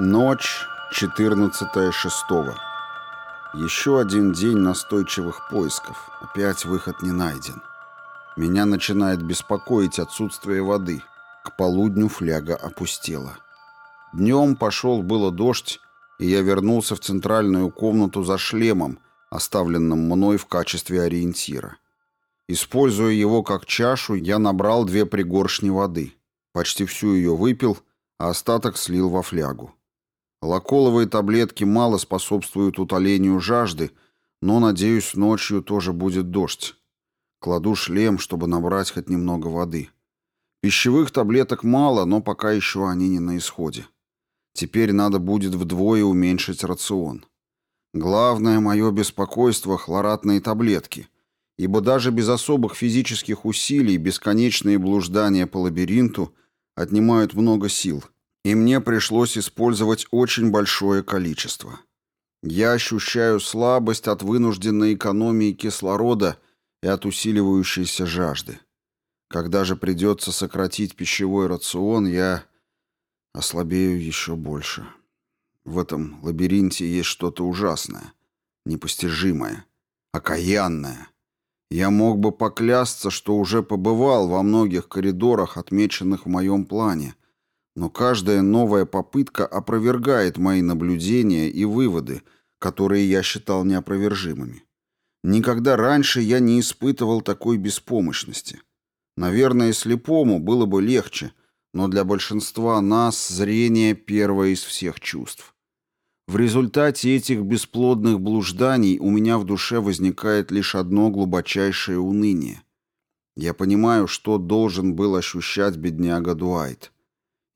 Ночь 14.06. Еще один день настойчивых поисков. Опять выход не найден. Меня начинает беспокоить отсутствие воды. К полудню фляга опустела. Днем пошел было дождь, и я вернулся в центральную комнату за шлемом, оставленным мной в качестве ориентира. Используя его как чашу, я набрал две пригоршни воды. Почти всю ее выпил, а остаток слил во флягу. Лаколовые таблетки мало способствуют утолению жажды, но, надеюсь, ночью тоже будет дождь. Кладу шлем, чтобы набрать хоть немного воды. Пищевых таблеток мало, но пока еще они не на исходе. Теперь надо будет вдвое уменьшить рацион. Главное мое беспокойство — хлоратные таблетки, ибо даже без особых физических усилий бесконечные блуждания по лабиринту отнимают много сил — и мне пришлось использовать очень большое количество. Я ощущаю слабость от вынужденной экономии кислорода и от усиливающейся жажды. Когда же придется сократить пищевой рацион, я ослабею еще больше. В этом лабиринте есть что-то ужасное, непостижимое, окаянное. Я мог бы поклясться, что уже побывал во многих коридорах, отмеченных в моем плане, но каждая новая попытка опровергает мои наблюдения и выводы, которые я считал неопровержимыми. Никогда раньше я не испытывал такой беспомощности. Наверное, слепому было бы легче, но для большинства нас зрение первое из всех чувств. В результате этих бесплодных блужданий у меня в душе возникает лишь одно глубочайшее уныние. Я понимаю, что должен был ощущать бедняга Дуайт.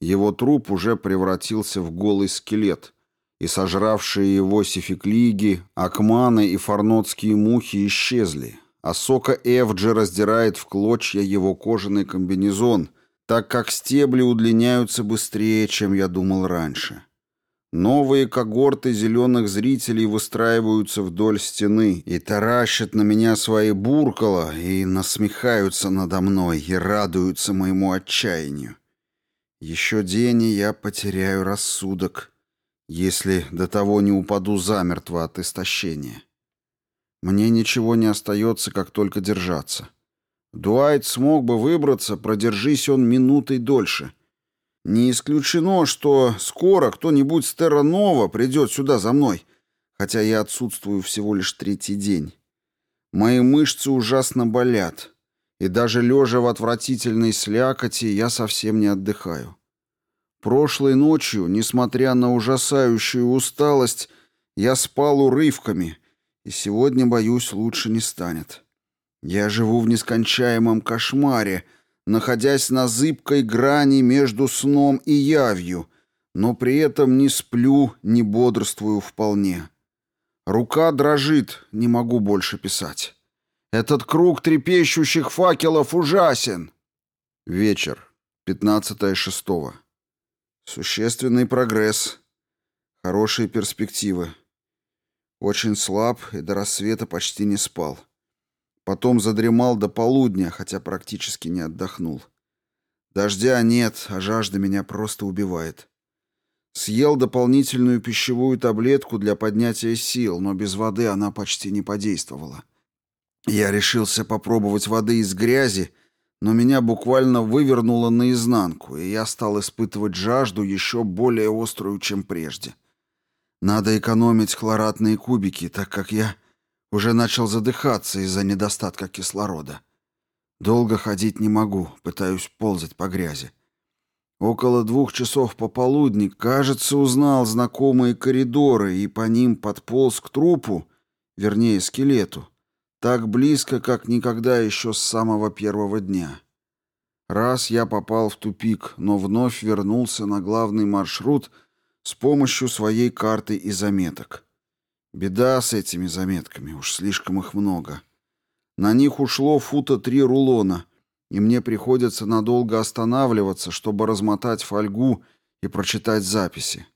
Его труп уже превратился в голый скелет, и сожравшие его сификлиги, акманы и фарнотские мухи исчезли, а сока Эвджи раздирает в клочья его кожаный комбинезон, так как стебли удлиняются быстрее, чем я думал раньше. Новые когорты зеленых зрителей выстраиваются вдоль стены и таращат на меня свои буркала и насмехаются надо мной и радуются моему отчаянию. Еще день, и я потеряю рассудок, если до того не упаду замертво от истощения. Мне ничего не остается, как только держаться. Дуайт смог бы выбраться, продержись он минутой дольше. Не исключено, что скоро кто-нибудь с Терранова придет сюда за мной, хотя я отсутствую всего лишь третий день. Мои мышцы ужасно болят и даже лежа в отвратительной слякоти я совсем не отдыхаю. Прошлой ночью, несмотря на ужасающую усталость, я спал урывками, и сегодня, боюсь, лучше не станет. Я живу в нескончаемом кошмаре, находясь на зыбкой грани между сном и явью, но при этом не сплю, не бодрствую вполне. Рука дрожит, не могу больше писать. Этот круг трепещущих факелов ужасен. Вечер. 15 шестого. Существенный прогресс. Хорошие перспективы. Очень слаб и до рассвета почти не спал. Потом задремал до полудня, хотя практически не отдохнул. Дождя нет, а жажда меня просто убивает. Съел дополнительную пищевую таблетку для поднятия сил, но без воды она почти не подействовала. Я решился попробовать воды из грязи, но меня буквально вывернуло наизнанку, и я стал испытывать жажду еще более острую, чем прежде. Надо экономить хлоратные кубики, так как я уже начал задыхаться из-за недостатка кислорода. Долго ходить не могу, пытаюсь ползать по грязи. Около двух часов пополудни, кажется, узнал знакомые коридоры и по ним подполз к трупу, вернее, скелету. Так близко, как никогда еще с самого первого дня. Раз я попал в тупик, но вновь вернулся на главный маршрут с помощью своей карты и заметок. Беда с этими заметками, уж слишком их много. На них ушло фута три рулона, и мне приходится надолго останавливаться, чтобы размотать фольгу и прочитать записи.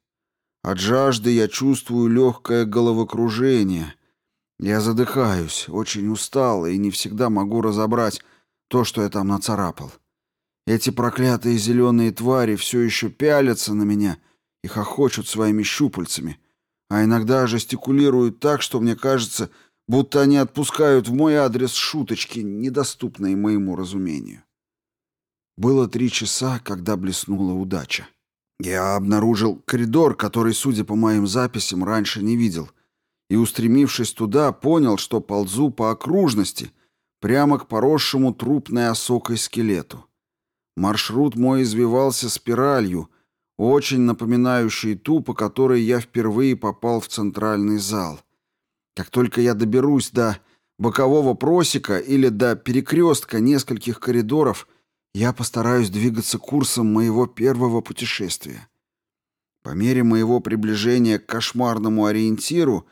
От жажды я чувствую легкое головокружение — я задыхаюсь, очень устал и не всегда могу разобрать то, что я там нацарапал. Эти проклятые зеленые твари все еще пялятся на меня и хохочут своими щупальцами, а иногда жестикулируют так, что мне кажется, будто они отпускают в мой адрес шуточки, недоступные моему разумению. Было три часа, когда блеснула удача. Я обнаружил коридор, который, судя по моим записям, раньше не видел, и, устремившись туда, понял, что ползу по окружности, прямо к поросшему трупной осокой скелету. Маршрут мой извивался спиралью, очень напоминающей ту, по которой я впервые попал в центральный зал. Как только я доберусь до бокового просека или до перекрестка нескольких коридоров, я постараюсь двигаться курсом моего первого путешествия. По мере моего приближения к кошмарному ориентиру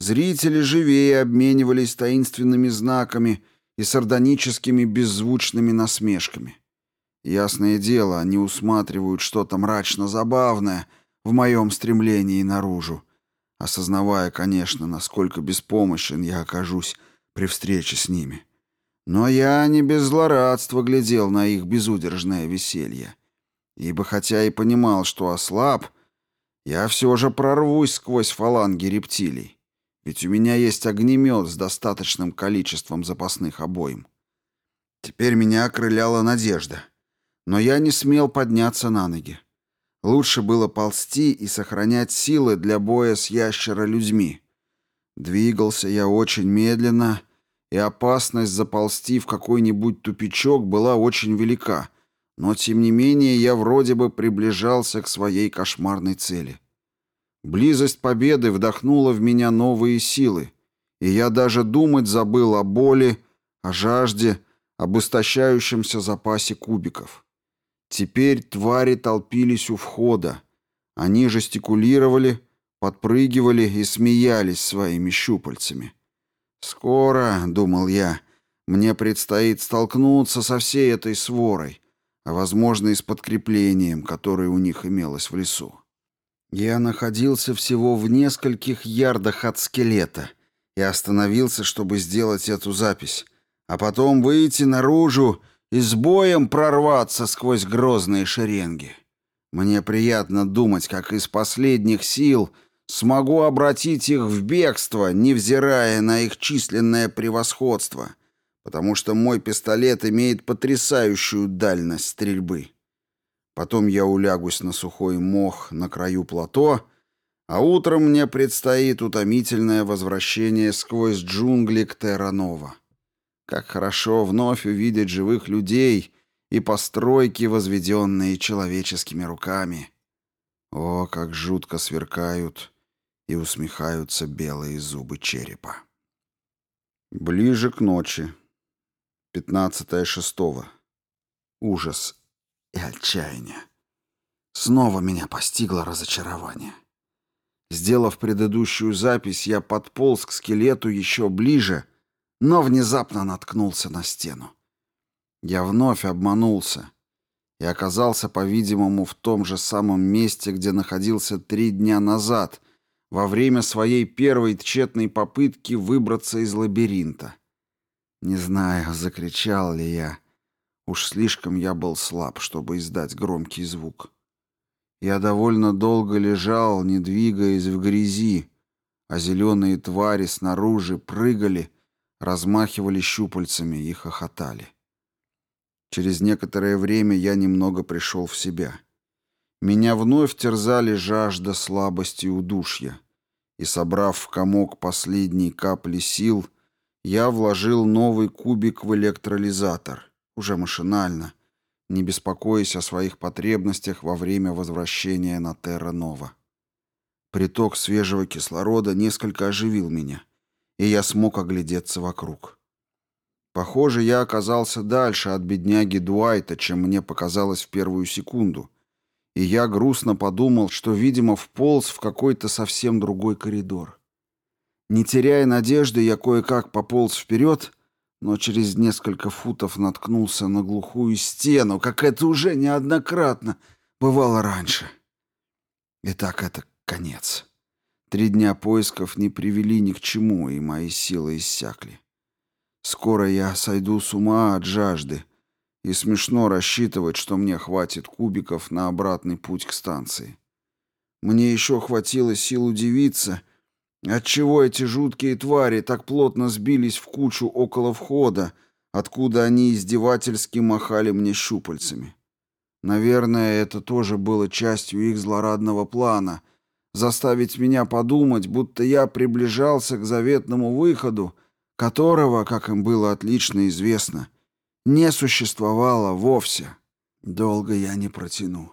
зрители живее обменивались таинственными знаками и сардоническими беззвучными насмешками. Ясное дело, они усматривают что-то мрачно забавное в моем стремлении наружу, осознавая, конечно, насколько беспомощен я окажусь при встрече с ними. Но я не без злорадства глядел на их безудержное веселье. Ибо хотя и понимал, что ослаб, я все же прорвусь сквозь фаланги рептилий. Ведь у меня есть огнемет с достаточным количеством запасных обоим. Теперь меня окрыляла надежда — но я не смел подняться на ноги. Лучше было ползти и сохранять силы для боя с ящера-людьми. Двигался я очень медленно, и опасность заползти в какой-нибудь тупичок была очень велика, но тем не менее я вроде бы приближался к своей кошмарной цели. Близость победы вдохнула в меня новые силы, и я даже думать забыл о боли, о жажде, об истощающемся запасе кубиков. Теперь твари толпились у входа. Они жестикулировали, подпрыгивали и смеялись своими щупальцами. «Скоро, — думал я, — мне предстоит столкнуться со всей этой сворой, а, возможно, и с подкреплением, которое у них имелось в лесу. Я находился всего в нескольких ярдах от скелета и остановился, чтобы сделать эту запись, а потом выйти наружу и с боем прорваться сквозь грозные шеренги. Мне приятно думать, как из последних сил смогу обратить их в бегство, невзирая на их численное превосходство, потому что мой пистолет имеет потрясающую дальность стрельбы. Потом я улягусь на сухой мох на краю плато, а утром мне предстоит утомительное возвращение сквозь джунгли к Терранова. Как хорошо вновь увидеть живых людей и постройки, возведенные человеческими руками. О, как жутко сверкают и усмехаются белые зубы черепа. Ближе к ночи. 15 шестого. Ужас и отчаяние. Снова меня постигло разочарование. Сделав предыдущую запись, я подполз к скелету еще ближе — но внезапно наткнулся на стену. Я вновь обманулся и оказался, по-видимому, в том же самом месте, где находился три дня назад, во время своей первой тщетной попытки выбраться из лабиринта. Не знаю, закричал ли я. Уж слишком я был слаб, чтобы издать громкий звук. Я довольно долго лежал, не двигаясь в грязи, а зеленые твари снаружи прыгали, размахивали щупальцами и хохотали. Через некоторое время я немного пришел в себя. Меня вновь терзали жажда, слабость и удушья. И, собрав в комок последние капли сил, я вложил новый кубик в электролизатор, уже машинально, не беспокоясь о своих потребностях во время возвращения на Терра-Нова. Приток свежего кислорода несколько оживил меня — и я смог оглядеться вокруг. Похоже, я оказался дальше от бедняги Дуайта, чем мне показалось в первую секунду, и я грустно подумал, что, видимо, вполз в какой-то совсем другой коридор. Не теряя надежды, я кое-как пополз вперед, но через несколько футов наткнулся на глухую стену, как это уже неоднократно бывало раньше. Итак, это конец. Три дня поисков не привели ни к чему, и мои силы иссякли. Скоро я сойду с ума от жажды, и смешно рассчитывать, что мне хватит кубиков на обратный путь к станции. Мне еще хватило сил удивиться, отчего эти жуткие твари так плотно сбились в кучу около входа, откуда они издевательски махали мне щупальцами. Наверное, это тоже было частью их злорадного плана — заставить меня подумать, будто я приближался к заветному выходу, которого, как им было отлично известно, не существовало вовсе. Долго я не протяну.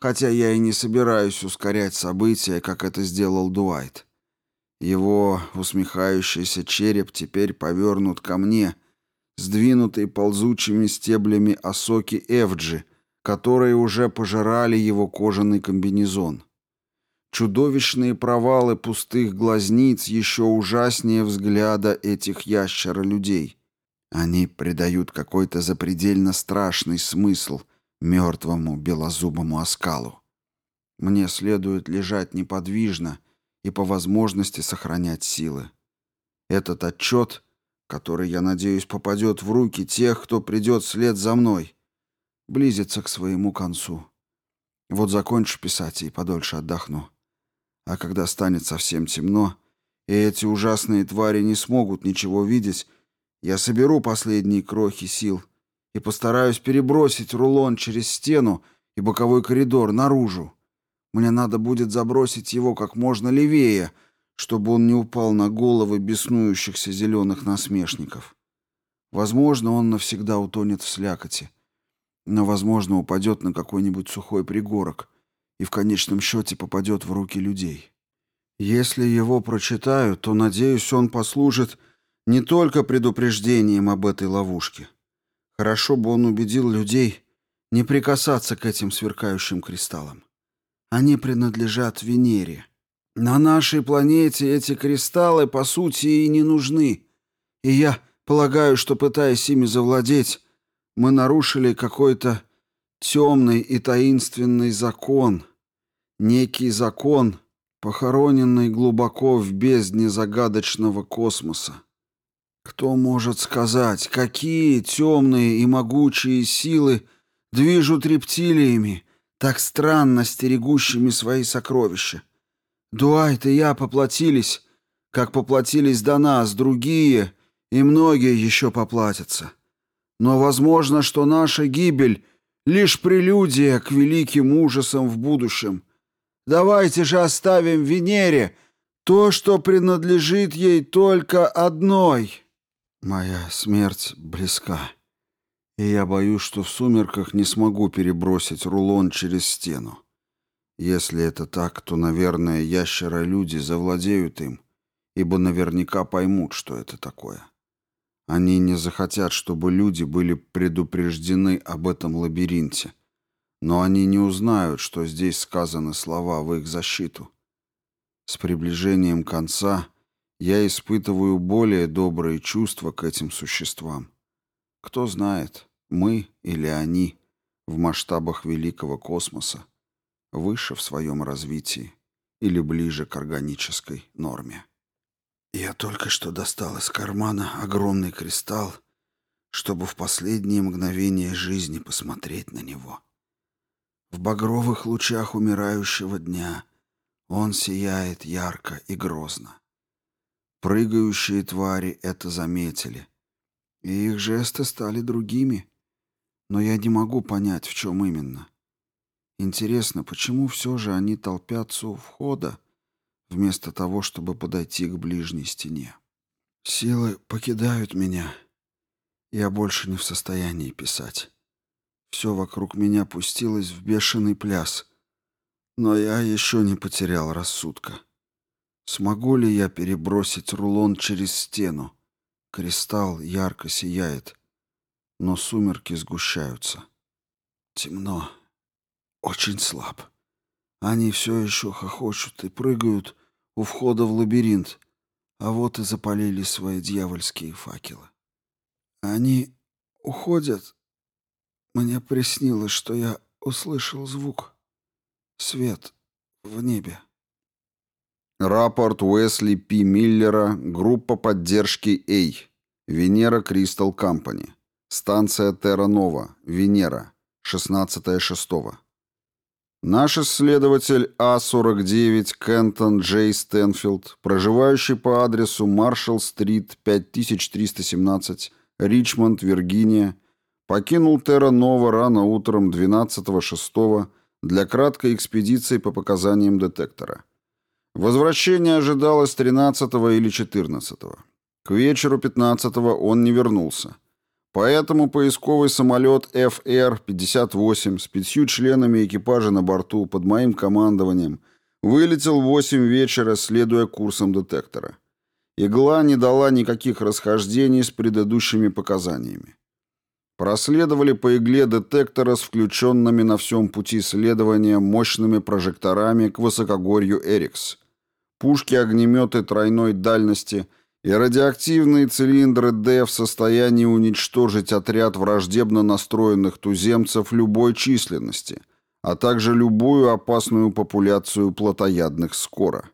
Хотя я и не собираюсь ускорять события, как это сделал Дуайт. Его усмехающийся череп теперь повернут ко мне, сдвинутый ползучими стеблями осоки Эвджи, которые уже пожирали его кожаный комбинезон. Чудовищные провалы пустых глазниц еще ужаснее взгляда этих ящера-людей. Они придают какой-то запредельно страшный смысл мертвому белозубому оскалу. Мне следует лежать неподвижно и по возможности сохранять силы. Этот отчет, который, я надеюсь, попадет в руки тех, кто придет вслед за мной, близится к своему концу. Вот закончу писать и подольше отдохну. А когда станет совсем темно, и эти ужасные твари не смогут ничего видеть, я соберу последние крохи сил и постараюсь перебросить рулон через стену и боковой коридор наружу. Мне надо будет забросить его как можно левее, чтобы он не упал на головы беснующихся зеленых насмешников. Возможно, он навсегда утонет в слякоти, но, возможно, упадет на какой-нибудь сухой пригорок и в конечном счете попадет в руки людей. Если его прочитаю, то, надеюсь, он послужит не только предупреждением об этой ловушке. Хорошо бы он убедил людей не прикасаться к этим сверкающим кристаллам. Они принадлежат Венере. На нашей планете эти кристаллы, по сути, и не нужны. И я полагаю, что, пытаясь ими завладеть, мы нарушили какой-то темный и таинственный закон, некий закон, похороненный глубоко в бездне загадочного космоса. Кто может сказать, какие темные и могучие силы движут рептилиями, так странно стерегущими свои сокровища? Дуайт и я поплатились, как поплатились до нас другие, и многие еще поплатятся. Но возможно, что наша гибель — лишь прелюдия к великим ужасам в будущем. Давайте же оставим Венере то, что принадлежит ей только одной». Моя смерть близка, и я боюсь, что в сумерках не смогу перебросить рулон через стену. Если это так, то, наверное, ящера-люди завладеют им, ибо наверняка поймут, что это такое. Они не захотят, чтобы люди были предупреждены об этом лабиринте, но они не узнают, что здесь сказаны слова в их защиту. С приближением конца — я испытываю более добрые чувства к этим существам. Кто знает, мы или они в масштабах великого космоса, выше в своем развитии или ближе к органической норме. Я только что достал из кармана огромный кристалл, чтобы в последние мгновения жизни посмотреть на него. В багровых лучах умирающего дня он сияет ярко и грозно. Прыгающие твари это заметили. И их жесты стали другими. Но я не могу понять, в чем именно. Интересно, почему все же они толпятся у входа, вместо того, чтобы подойти к ближней стене? Силы покидают меня. Я больше не в состоянии писать. Все вокруг меня пустилось в бешеный пляс. Но я еще не потерял рассудка. Смогу ли я перебросить рулон через стену? Кристалл ярко сияет, но сумерки сгущаются. Темно. Очень слаб. Они все еще хохочут и прыгают у входа в лабиринт, а вот и запалили свои дьявольские факелы. Они уходят. Мне приснилось, что я услышал звук. Свет в небе. Рапорт Уэсли П. Миллера, группа поддержки A. Венера Crystal Company. Станция Терра Нова, Венера, 16.06. Наш исследователь А49 Кентон Джей Стэнфилд, проживающий по адресу Маршалл-стрит, 5317, Ричмонд, Виргиния, покинул Терра-Нова рано утром 12-6 для краткой экспедиции по показаниям детектора. Возвращение ожидалось 13 или 14. К вечеру 15 он не вернулся. Поэтому поисковый самолет FR-58 с пятью членами экипажа на борту под моим командованием вылетел в 8 вечера, следуя курсам детектора. Игла не дала никаких расхождений с предыдущими показаниями. Проследовали по игле детектора с включенными на всем пути следования мощными прожекторами к высокогорью Эрикс. Пушки-огнеметы тройной дальности – и радиоактивные цилиндры Д в состоянии уничтожить отряд враждебно настроенных туземцев любой численности, а также любую опасную популяцию плотоядных скоро.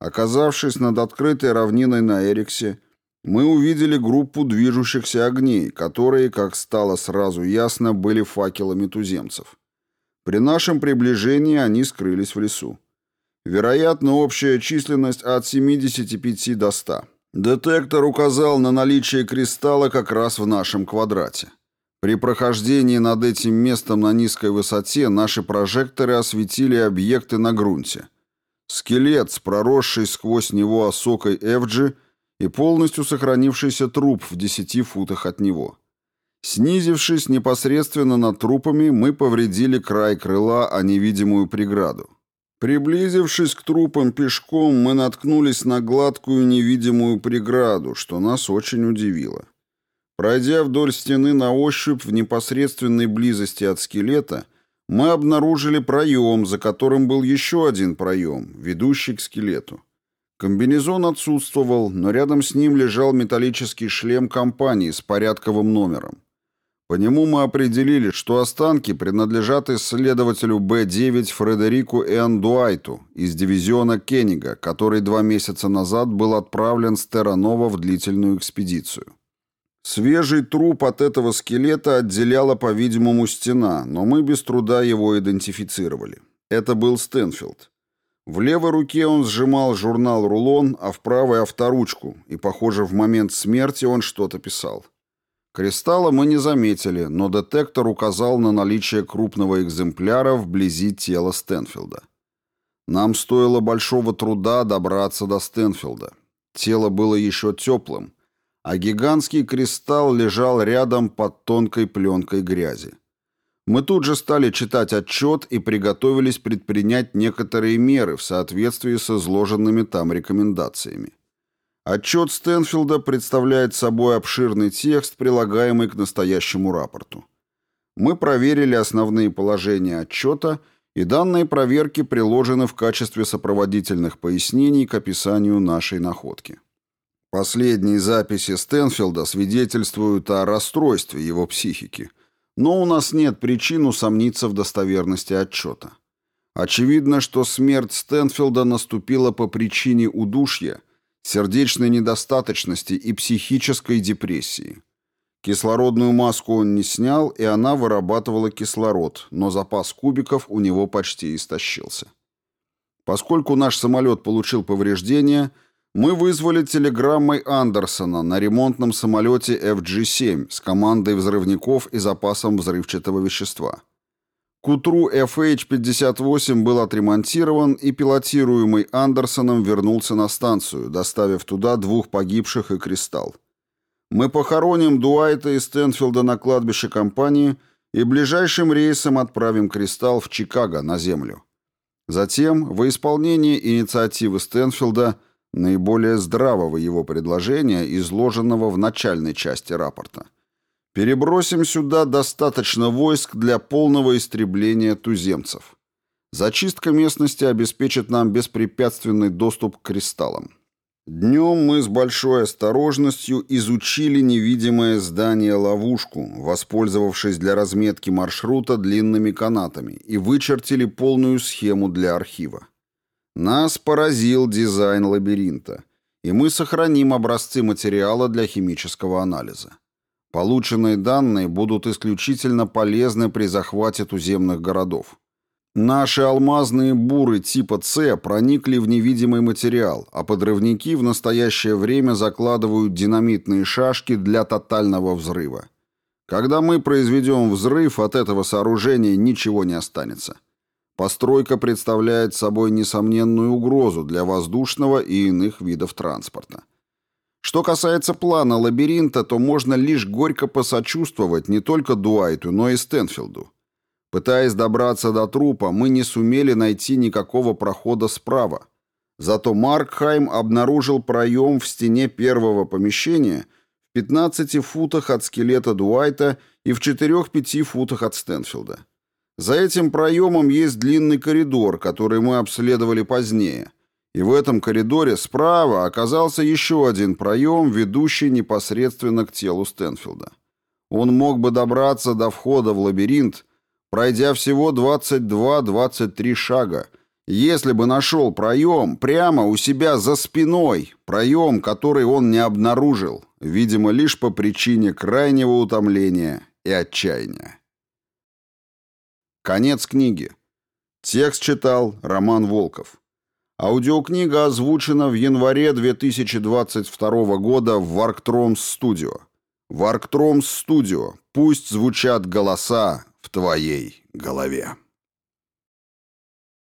Оказавшись над открытой равниной на Эриксе, мы увидели группу движущихся огней, которые, как стало сразу ясно, были факелами туземцев. При нашем приближении они скрылись в лесу. Вероятно, общая численность от 75 до 100. Детектор указал на наличие кристалла как раз в нашем квадрате. При прохождении над этим местом на низкой высоте наши прожекторы осветили объекты на грунте. Скелет с сквозь него осокой Эвджи и полностью сохранившийся труп в десяти футах от него. Снизившись непосредственно над трупами, мы повредили край крыла о невидимую преграду. Приблизившись к трупам пешком, мы наткнулись на гладкую невидимую преграду, что нас очень удивило. Пройдя вдоль стены на ощупь в непосредственной близости от скелета, мы обнаружили проем, за которым был еще один проем, ведущий к скелету. Комбинезон отсутствовал, но рядом с ним лежал металлический шлем компании с порядковым номером. По нему мы определили, что останки принадлежат исследователю Б-9 Фредерику Н. Дуайту из дивизиона Кеннига, который два месяца назад был отправлен с Терранова в длительную экспедицию. Свежий труп от этого скелета отделяла, по-видимому, стена, но мы без труда его идентифицировали. Это был Стэнфилд. В левой руке он сжимал журнал-рулон, а в правой — авторучку, и, похоже, в момент смерти он что-то писал. Кристалла мы не заметили, но детектор указал на наличие крупного экземпляра вблизи тела Стэнфилда. Нам стоило большого труда добраться до Стэнфилда. Тело было еще теплым, а гигантский кристалл лежал рядом под тонкой пленкой грязи. Мы тут же стали читать отчет и приготовились предпринять некоторые меры в соответствии с изложенными там рекомендациями. Отчет Стэнфилда представляет собой обширный текст, прилагаемый к настоящему рапорту. Мы проверили основные положения отчета, и данные проверки приложены в качестве сопроводительных пояснений к описанию нашей находки. Последние записи Стэнфилда свидетельствуют о расстройстве его психики, но у нас нет причин усомниться в достоверности отчета. Очевидно, что смерть Стэнфилда наступила по причине удушья – сердечной недостаточности и психической депрессии. Кислородную маску он не снял, и она вырабатывала кислород, но запас кубиков у него почти истощился. Поскольку наш самолет получил повреждения, мы вызвали телеграммой Андерсона на ремонтном самолете FG-7 с командой взрывников и запасом взрывчатого вещества. К утру FH-58 был отремонтирован и пилотируемый Андерсоном вернулся на станцию, доставив туда двух погибших и кристалл. Мы похороним Дуайта и Стэнфилда на кладбище компании и ближайшим рейсом отправим кристалл в Чикаго на Землю. Затем, во исполнение инициативы Стэнфилда, наиболее здравого его предложения, изложенного в начальной части рапорта – Перебросим сюда достаточно войск для полного истребления туземцев. Зачистка местности обеспечит нам беспрепятственный доступ к кристаллам. Днем мы с большой осторожностью изучили невидимое здание-ловушку, воспользовавшись для разметки маршрута длинными канатами, и вычертили полную схему для архива. Нас поразил дизайн лабиринта, и мы сохраним образцы материала для химического анализа. Полученные данные будут исключительно полезны при захвате туземных городов. Наши алмазные буры типа С проникли в невидимый материал, а подрывники в настоящее время закладывают динамитные шашки для тотального взрыва. Когда мы произведем взрыв, от этого сооружения ничего не останется. Постройка представляет собой несомненную угрозу для воздушного и иных видов транспорта. Что касается плана лабиринта, то можно лишь горько посочувствовать не только Дуайту, но и Стэнфилду. Пытаясь добраться до трупа, мы не сумели найти никакого прохода справа. Зато Маркхайм обнаружил проем в стене первого помещения в 15 футах от скелета Дуайта и в 4-5 футах от Стэнфилда. За этим проемом есть длинный коридор, который мы обследовали позднее. И в этом коридоре справа оказался еще один проем, ведущий непосредственно к телу Стэнфилда. Он мог бы добраться до входа в лабиринт, пройдя всего 22-23 шага, если бы нашел проем прямо у себя за спиной, проем, который он не обнаружил, видимо, лишь по причине крайнего утомления и отчаяния. Конец книги. Текст читал Роман Волков. Аудиокнига озвучена в январе 2022 года в Варктромс Студио. Варктромс Студио. Пусть звучат голоса в твоей голове.